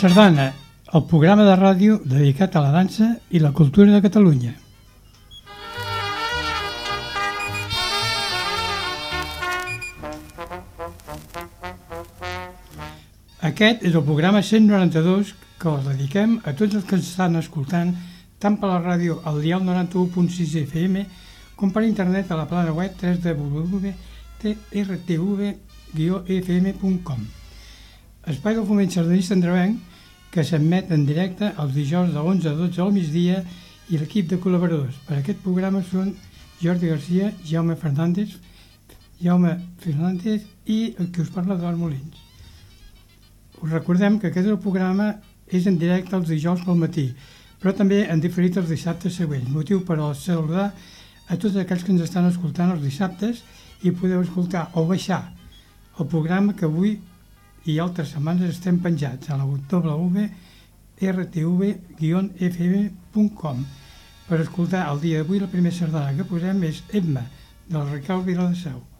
Sardana, el programa de ràdio dedicat a la dansa i la cultura de Catalunya. Aquest és el programa 192 que els dediquem a tots els que ens estan escoltant tant per la ràdio al dial 91.6 FM com per internet a la plana web www.trtv-fm.com Espai del foment sardanista andrevenc que s'emet en directe els dijous de 11 a 12 al migdia i l'equip de col·laboradors. Per aquest programa són Jordi Garcia, Jaume Fernández, Jaume Fernández i el que us parla Eduard Molins. Us recordem que aquest programa és en directe els dijous pel matí, però també en diferit els dissabtes següents, motiu per a saludar a tots aquells que ens estan escoltant els dissabtes i podeu escoltar o baixar el programa que avui i altres setmanes estem penjats a la www.rtv-fm.com per escoltar el dia d'avui la primera sardana que posem és Emma, del Ricard Viladaseu. Del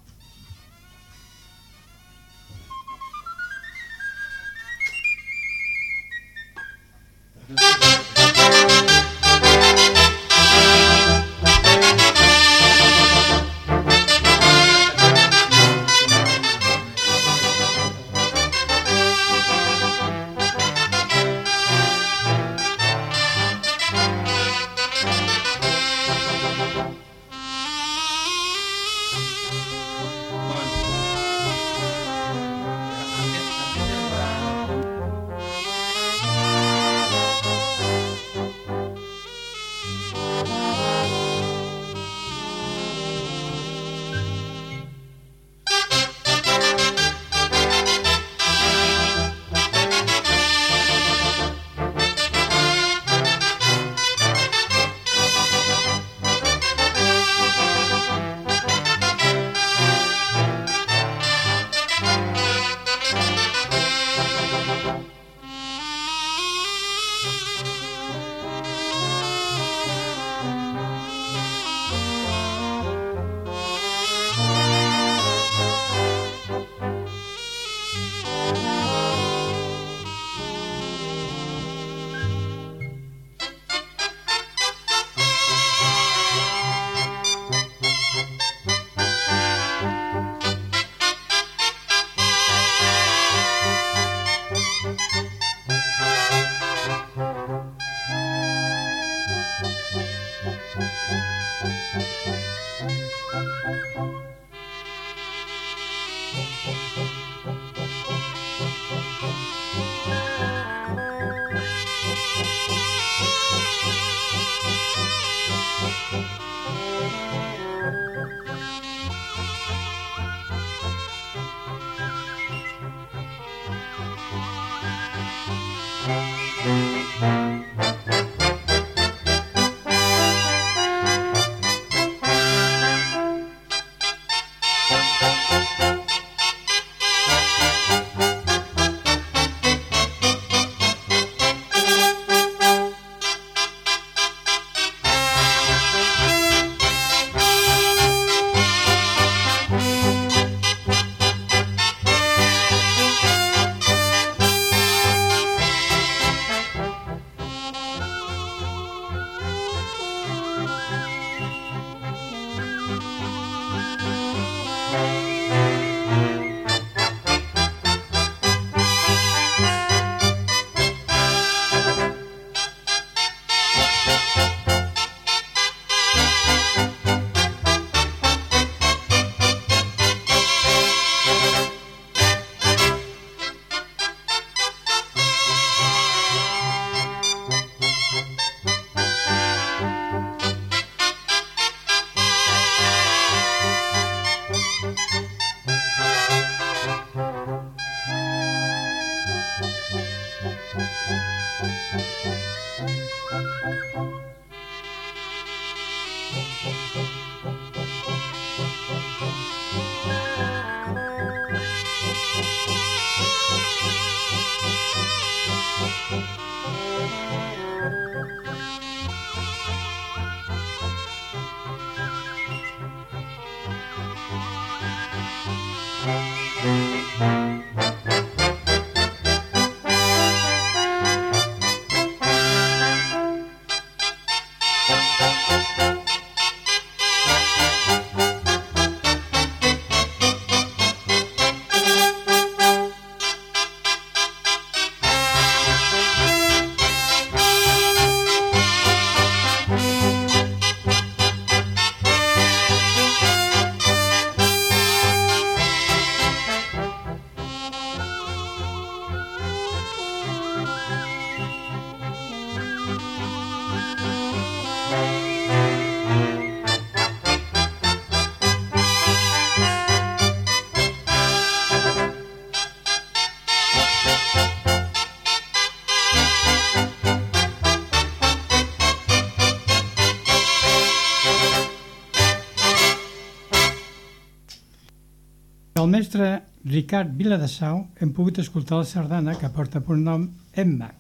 mestre Ricard Viladasau hem pogut escoltar la sardana que porta per nom Emma.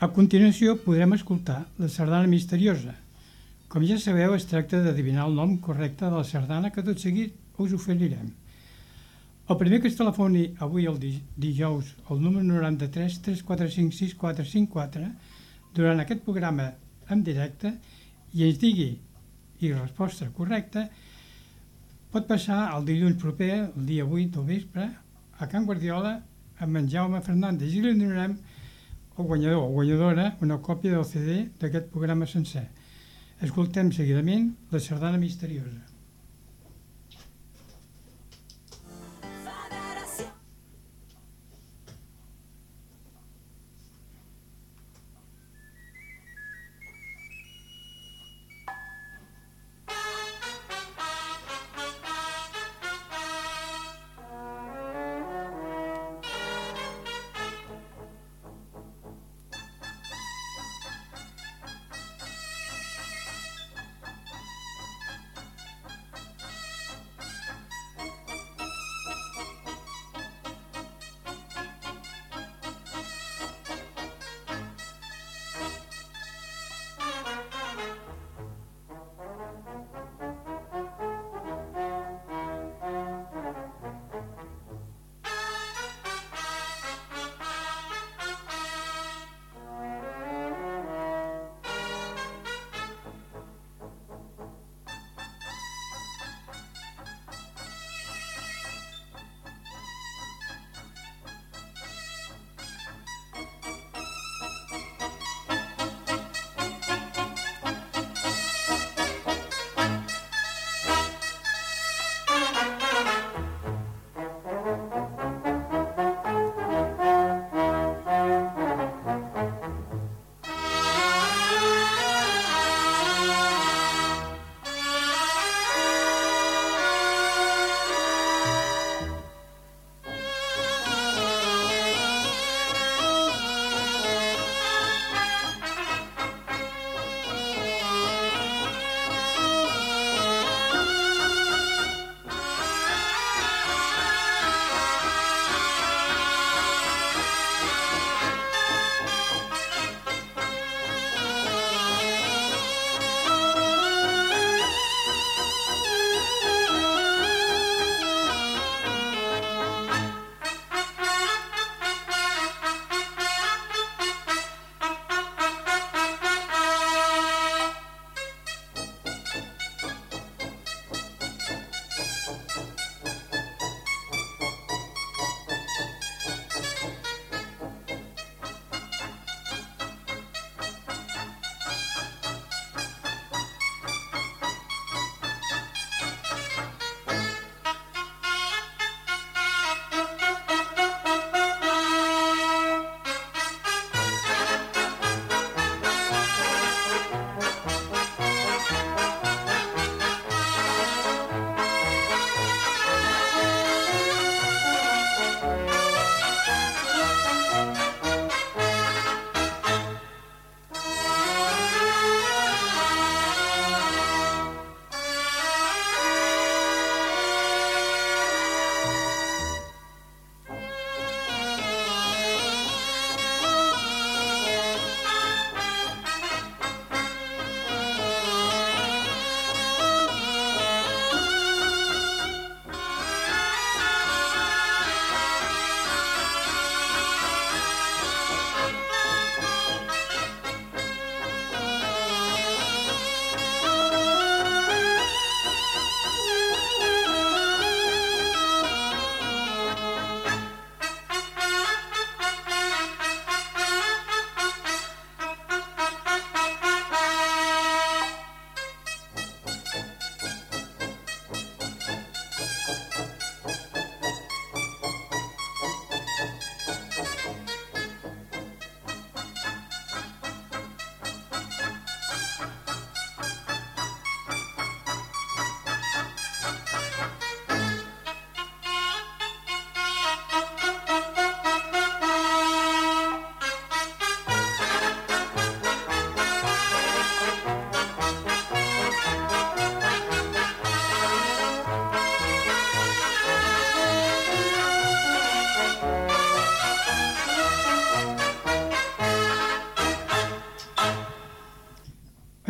A continuació podrem escoltar la sardana misteriosa. Com ja sabeu, es tracta d'adivinar el nom correcte de la sardana que tot seguit us oferirem. El primer que es telefoni avui el dijous al número 93 345 6454 durant aquest programa en directe i ens digui i resposta correcta pot passar el dilluns proper, el dia 8 del vespre, a Can Guardiola amb en Jaume Fernández i li donarem el guanyador o guanyadora una còpia del CD d'aquest programa sencer. Escoltem seguidament la sardana misteriosa.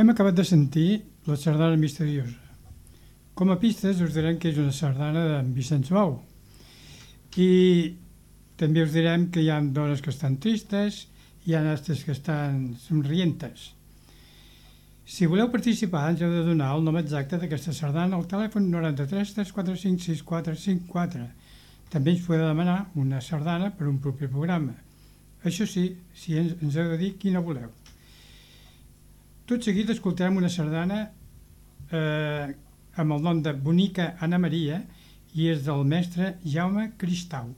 Hem acabat de sentir la sardana misteriosa. Com a pistes us direm que és una sardana de Vicenç Bou. I també us direm que hi ha dones que estan tristes, hi ha altres que estan somrientes. Si voleu participar, ens heu de donar el nom exacte d'aquesta sardana al telèfon 93 345 6454. També ens podeu demanar una sardana per un propi programa. Això sí, si ens, ens heu de dir quina voleu. Tot seguit escoltarem una sardana eh, amb el nom de Bonica Anna Maria i és del mestre Jaume Cristau.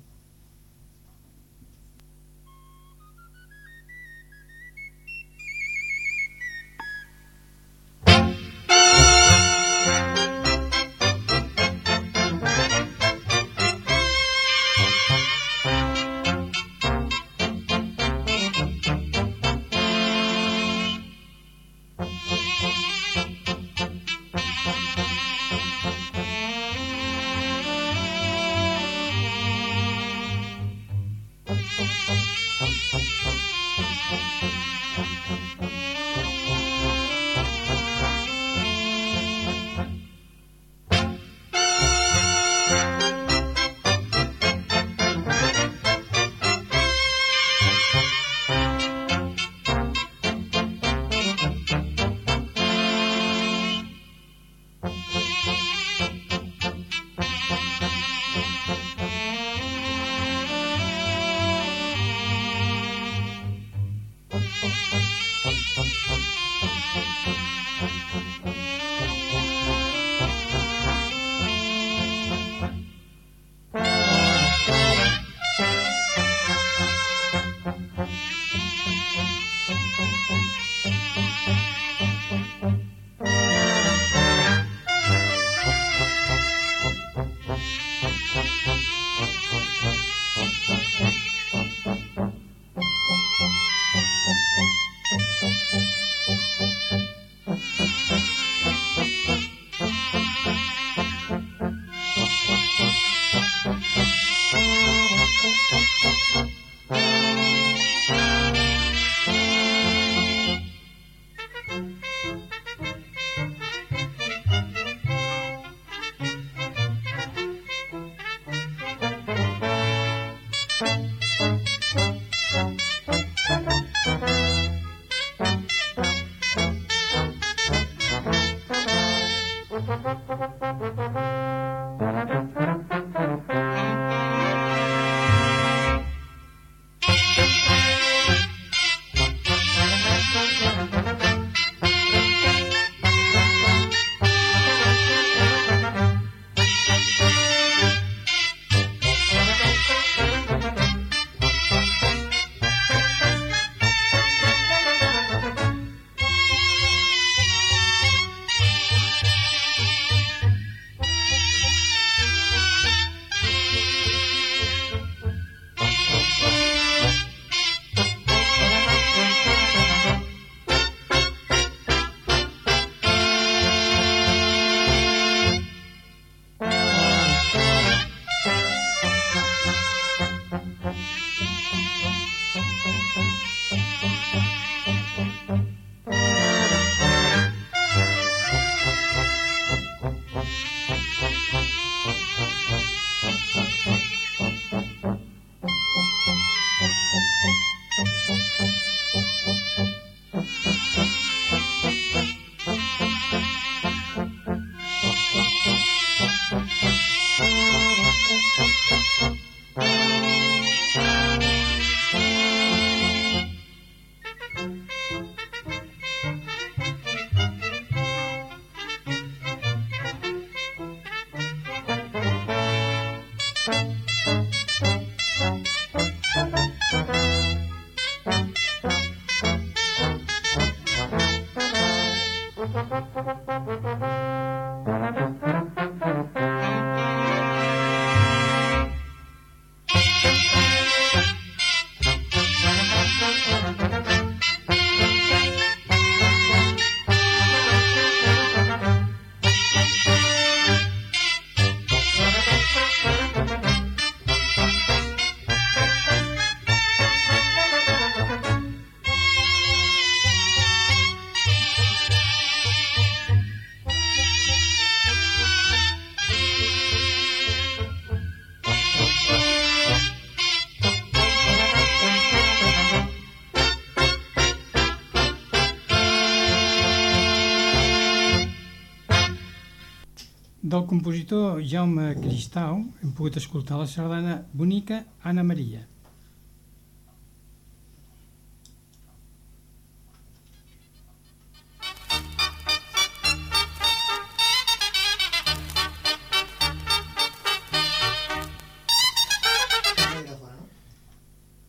Del compositor Jaume Cristau hem pogut escoltar la sardana Bonica Anna Maria.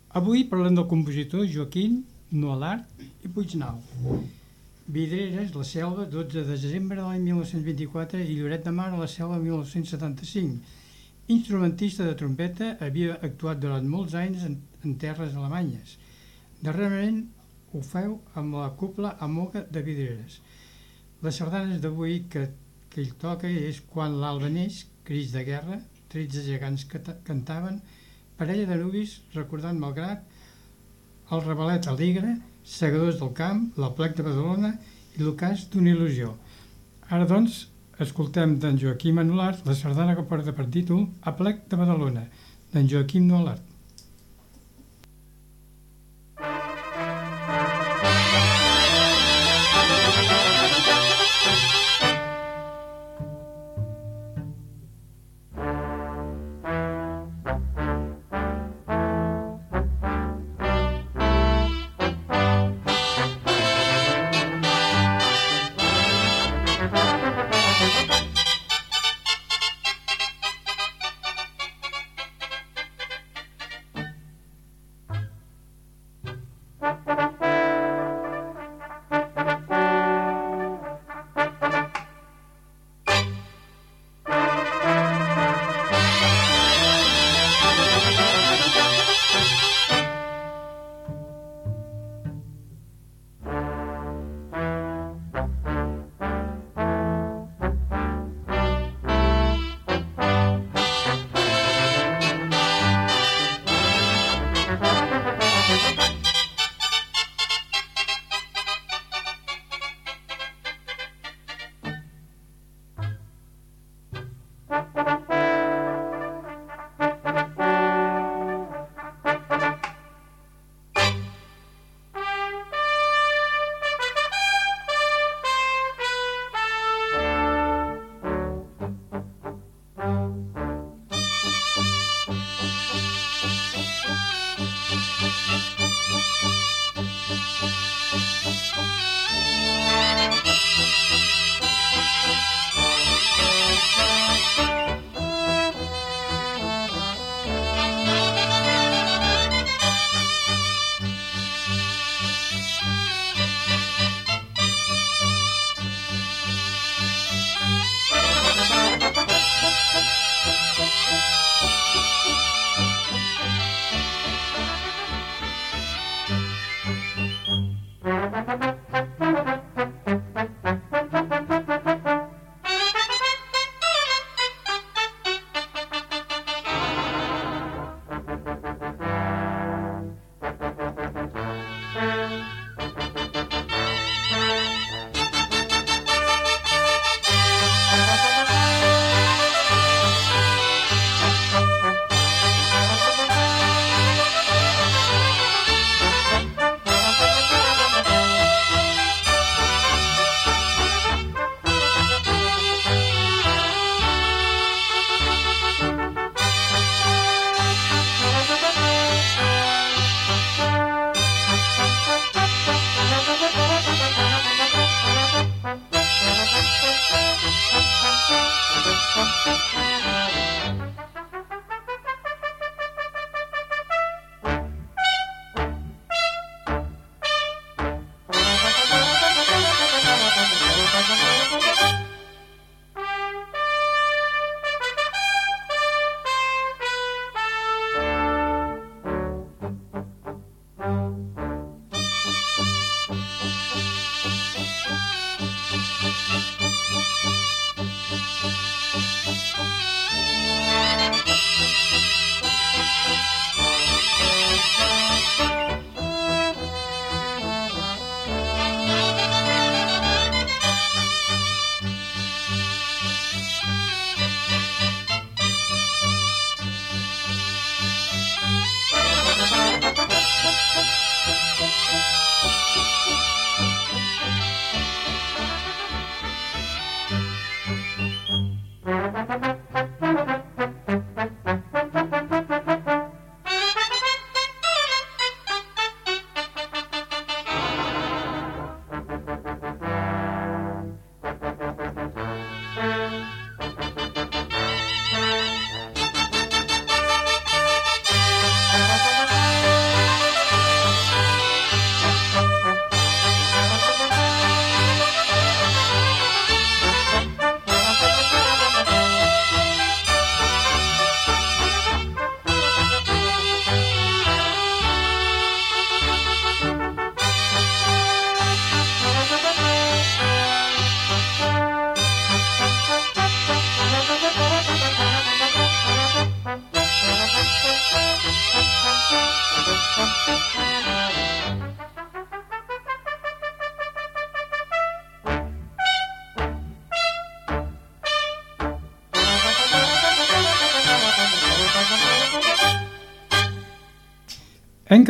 Avui parlem del compositor Joaquín Nualart i Puignau. Vidreres, La Selva, 12 de desembre de l'any 1924 i Lloret de Mar a la Selva 1975. Instrumentista de trompeta, havia actuat durant molts anys en, en terres alemanyes. Darrerament ho feu amb la cúpula Amoga de Vidreres. Les sardanes d'avui que, que ell toca és Quan l'alba neix, Cris de guerra, 13 gegants que cantaven, parella de nuvis recordant Malgrat, el Rebelet Alegre, Segadors del Camp, la Plec de Badalona i l'Ocàs d'una il·lusió. Ara, doncs, escoltem d'en Joaquim Anulart la sardana que porta per títol A Plec de Badalona, d'en Joaquim Anulart.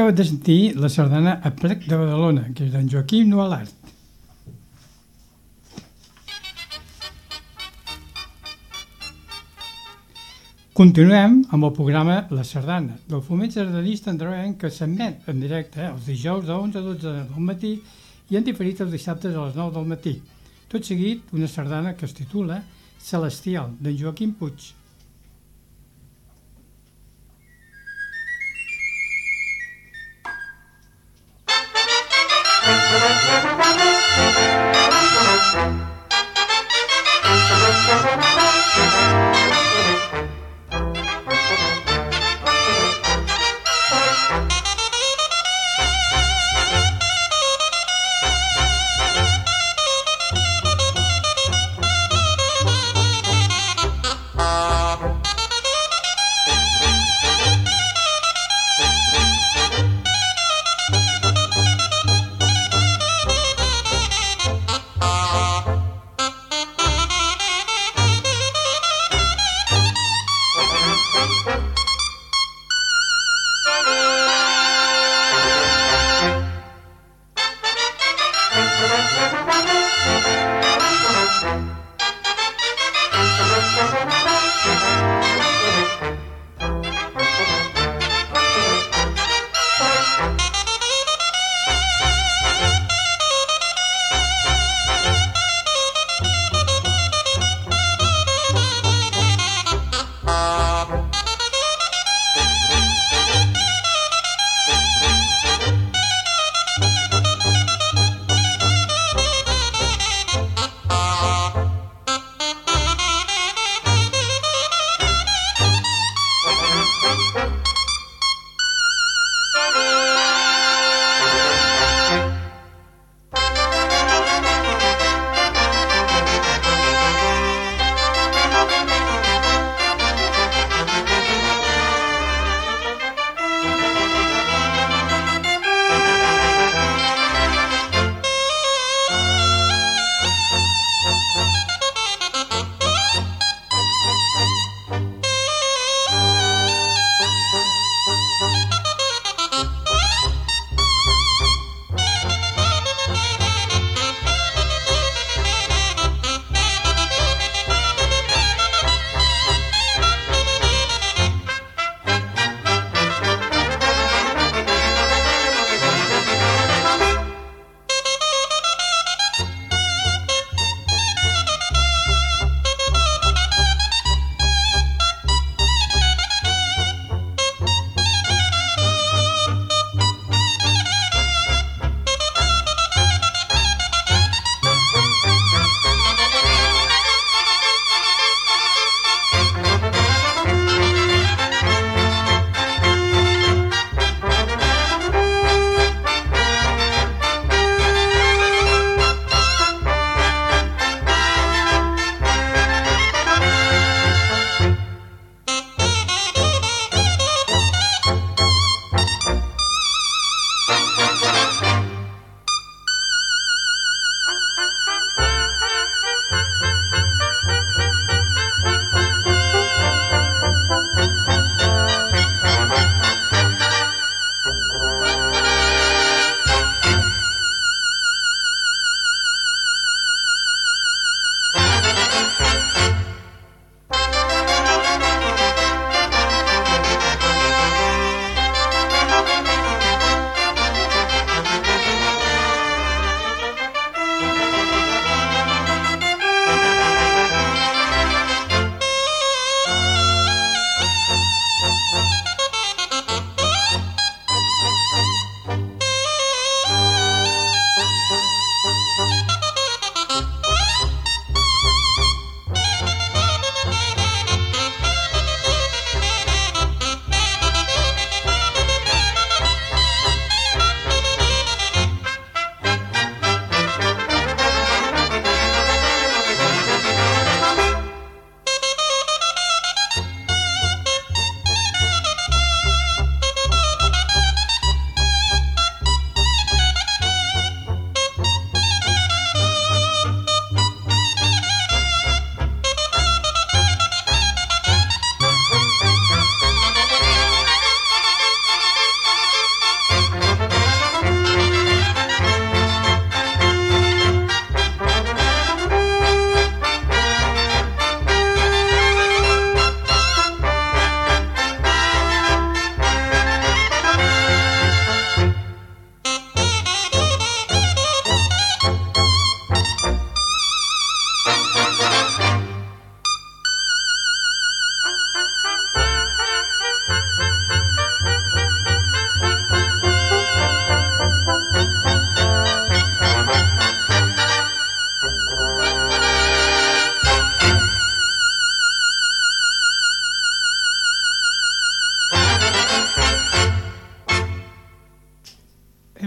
Acabat de sentir la sardana a plec de Badalona, que és d'en Joaquim Nualart. Continuem amb el programa La Sardana, del foment sardanista androenc que s'emet en directe els dijous de 11 a 12 del matí i en diferit els dissabtes a les 9 del matí. Tot seguit, una sardana que es titula Celestial, d'en Joaquim Puig. Thank you.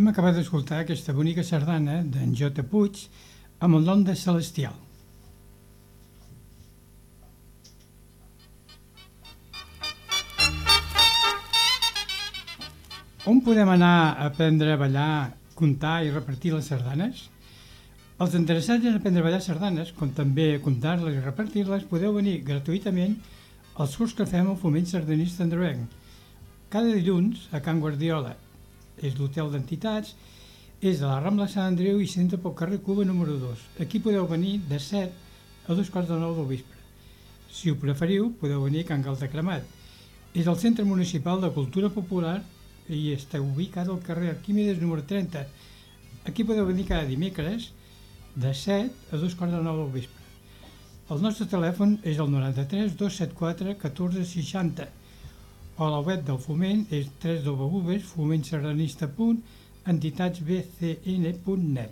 Acabat d'escoltar aquesta bonica sardana d'en Jota Puig amb el nom de Celestial. On podem anar a aprendre a ballar, comptar i repartir les sardanes? Els interessats en aprendre a ballar sardanes, com també comptar-les i repartir-les, podeu venir gratuïtament als curs que fem al Foment Sardanista Androvenc. Cada dilluns a Can Guardiola, és l'hotel d'entitats, és a la Rambla Sant Andreu i s'entra pel carrer Cuba número 2. Aquí podeu venir de 7 a dos quarts de 9 del vespre. Si ho preferiu, podeu venir a Can Cremat. És el Centre Municipal de Cultura Popular i està ubicat al carrer Arquímedes número 30. Aquí podeu venir cada dimecres de 7 a dos quarts de 9 del vespre. El nostre telèfon és el 93 274 1460 o la web del Foment és www.fomentsardanista.entitatsbcn.net.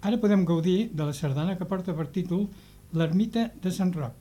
Ara podem gaudir de la sardana que porta per títol L'ermita de Sant Roc.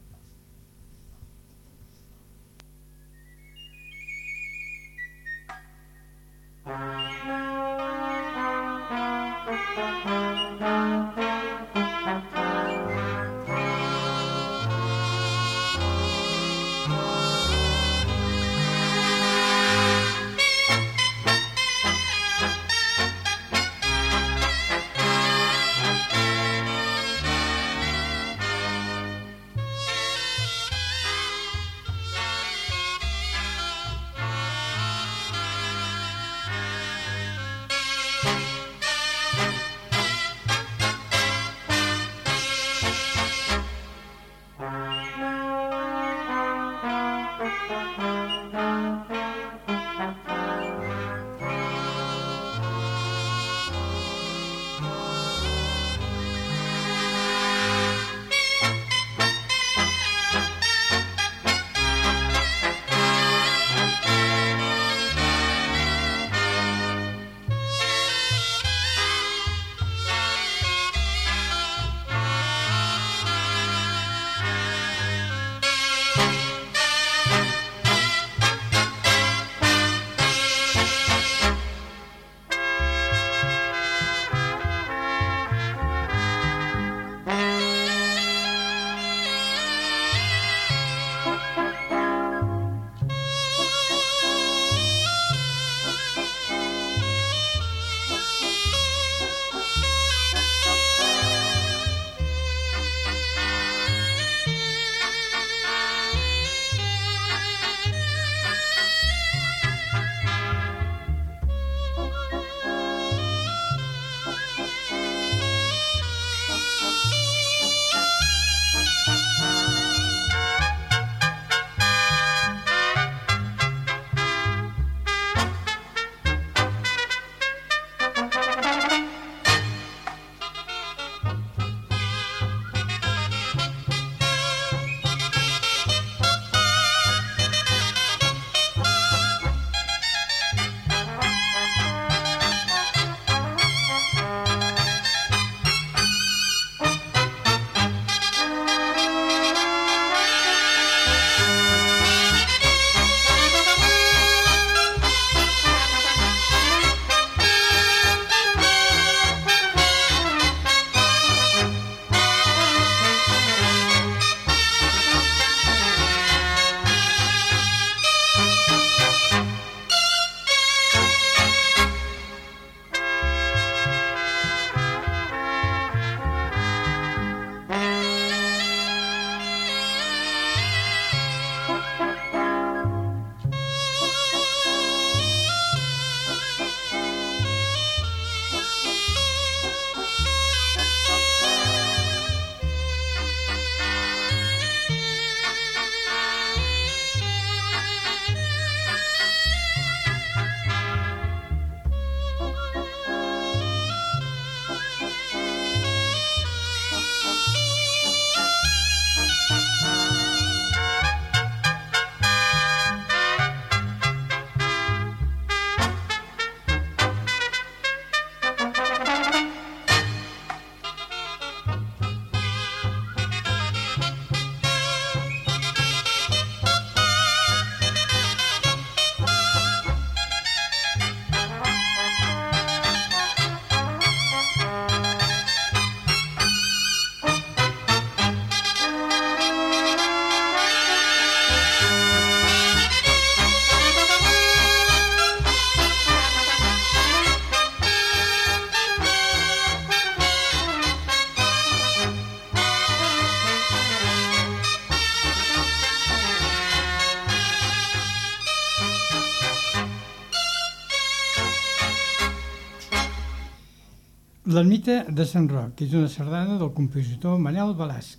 L'ermita de Sant Roc, és una sardana del compositor Manel Balasc.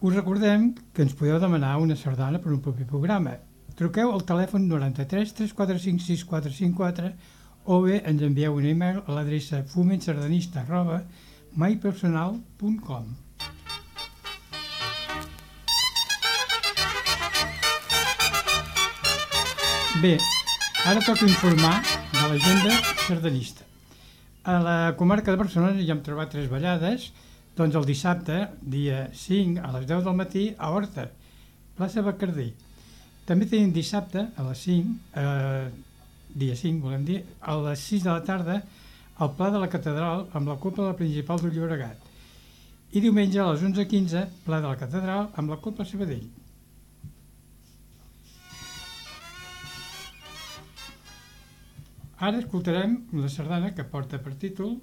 Us recordem que ens podeu demanar una sardana per un propi programa. Truqueu al telèfon 93 345 6454 o bé ens envieu un e-mail a l'adreça fumentsardanista arroba maipersonal.com Bé, ara toca informar de l'agenda sardanista. A la comarca de Barcelona ja hem trobat tres ballades, doncs el dissabte, dia 5, a les 10 del matí, a Horta, plaça Bacardí. També tenim dissabte, a les 5, eh, dia 5, volem dir, a les 6 de la tarda, al Pla de la Catedral, amb la Copa Principal del Llobregat. I diumenge a les 11.15, Pla de la Catedral, amb la Copa Sabadell. Ara escoltarem la sardana que porta per títol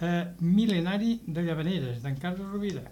eh, Mil·lenari de Llavaneres, d'en Carlos Rovira.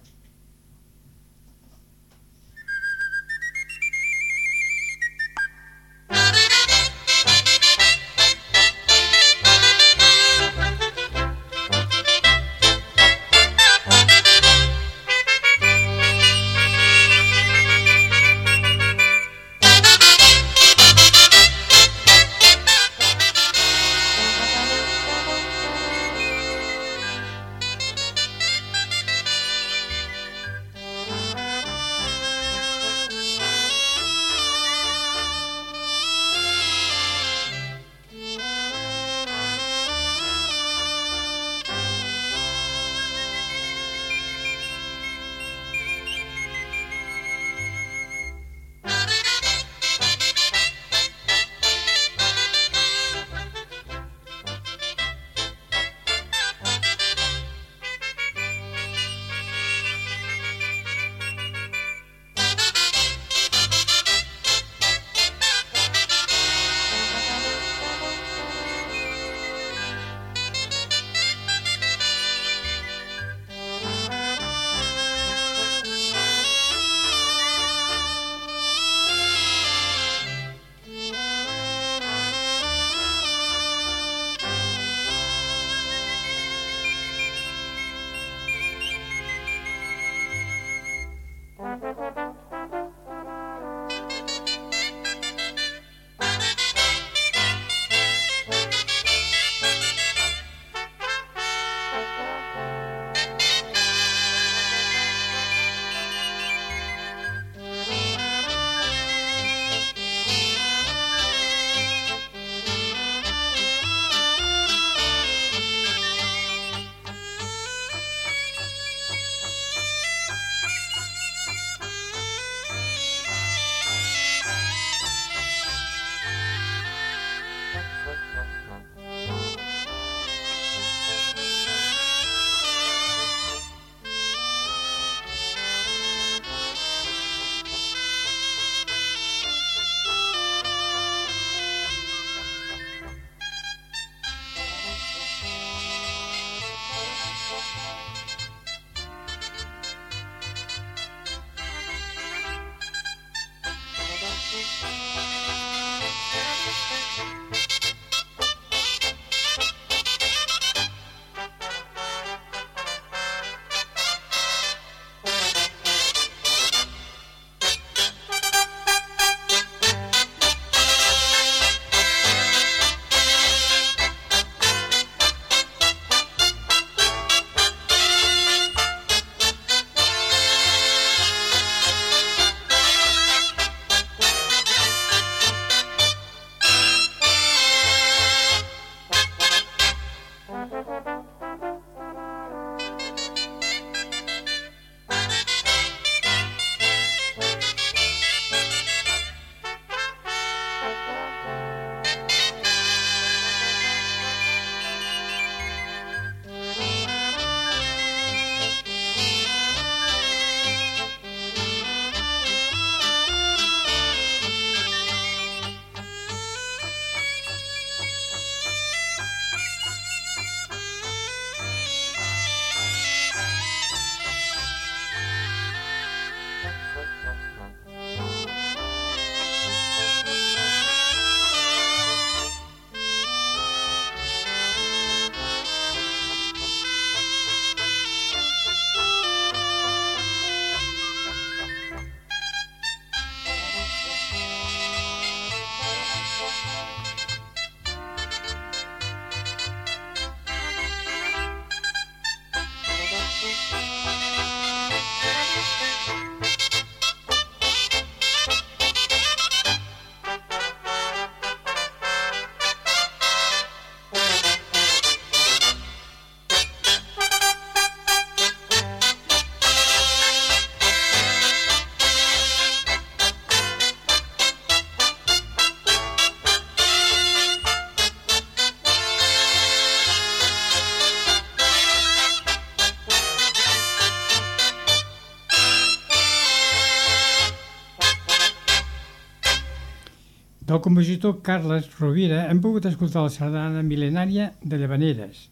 Del compositor Carles Rovira hem pogut escoltar la sardana mil·lenària de Llavaneres.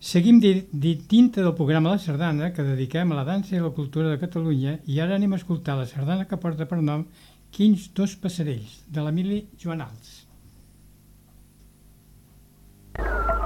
Seguim dintre del programa La Sardana que dediquem a la dansa i la cultura de Catalunya i ara anem a escoltar la sardana que porta per nom Quins dos passarells, de l'Emili Joanals. Del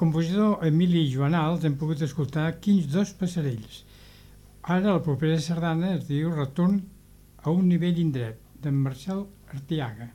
compositor Emili Joanals hem pogut escoltar Quins dos passarells. Ara la propera sardana es diu Retorn a un nivell indret, d'en Marcel Artiaga.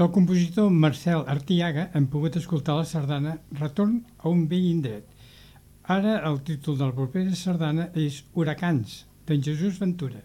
Del compositor Marcel Artiaga hem pogut escoltar la sardana Retorn a un vell indret. Ara el títol del propera sardana és Huracans, d'en Jesús Ventura.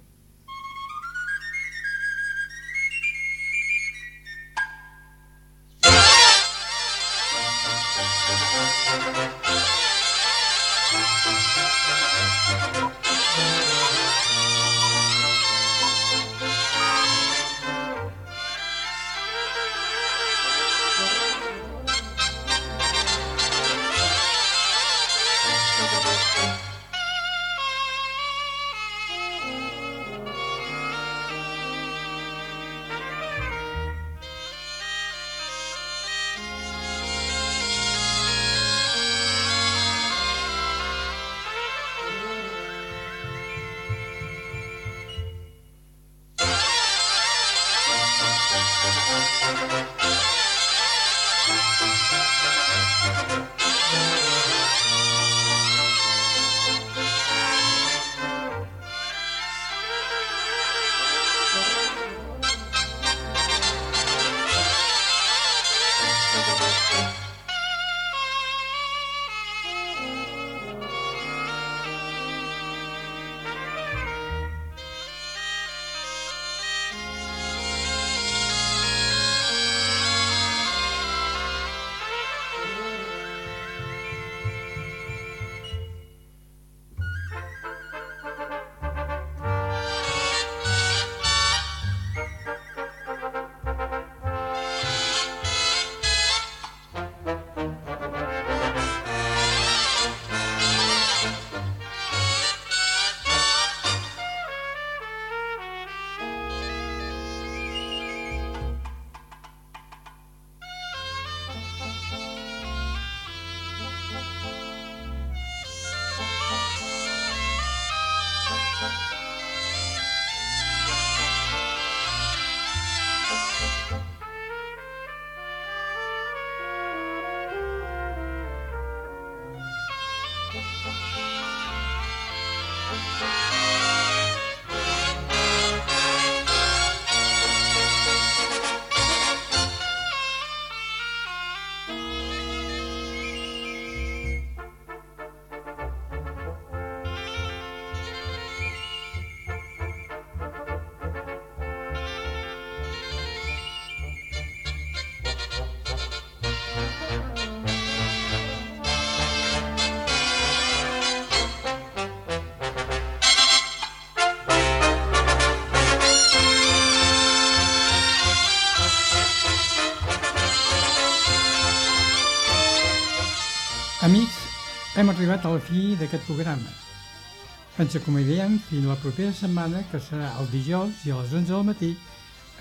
Arribat a la fi d'aquest programa. Ens acomodiem fins la propera setmana, que serà el dijous i a les 11 del matí.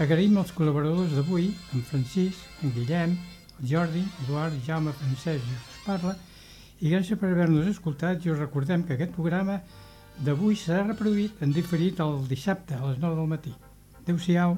Agraïm els col·laboradors d'avui, en Francisc, en Guillem, el Jordi, Eduard, Jaume, Francesc i us parla, i gràcies per haver-nos escoltat i us recordem que aquest programa d'avui serà reproduït en diferit el dissabte a les 9 del matí. Adéu-siau.